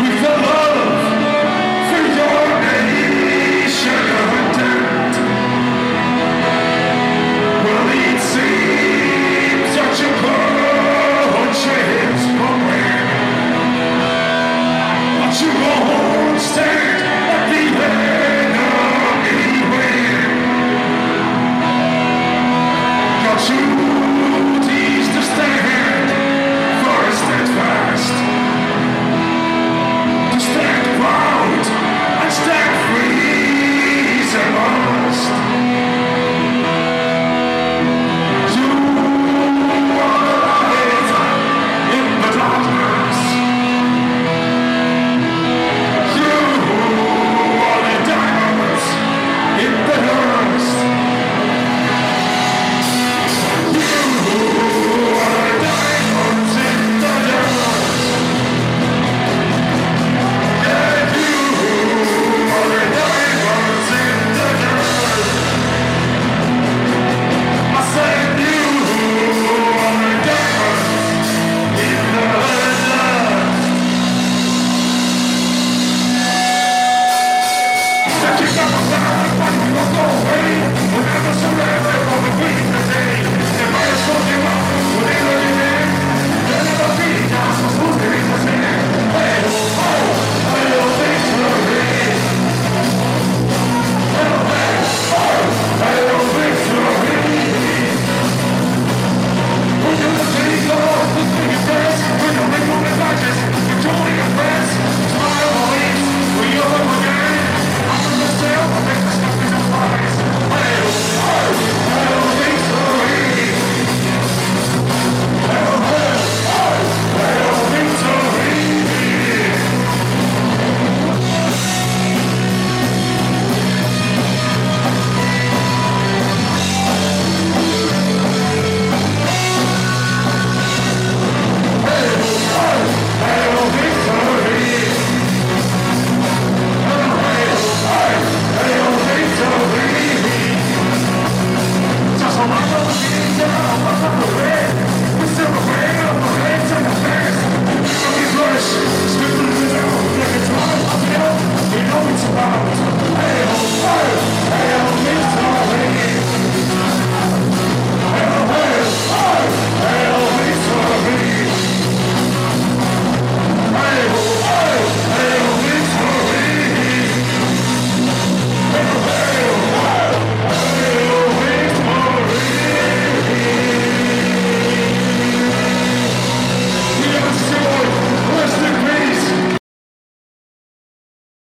with the love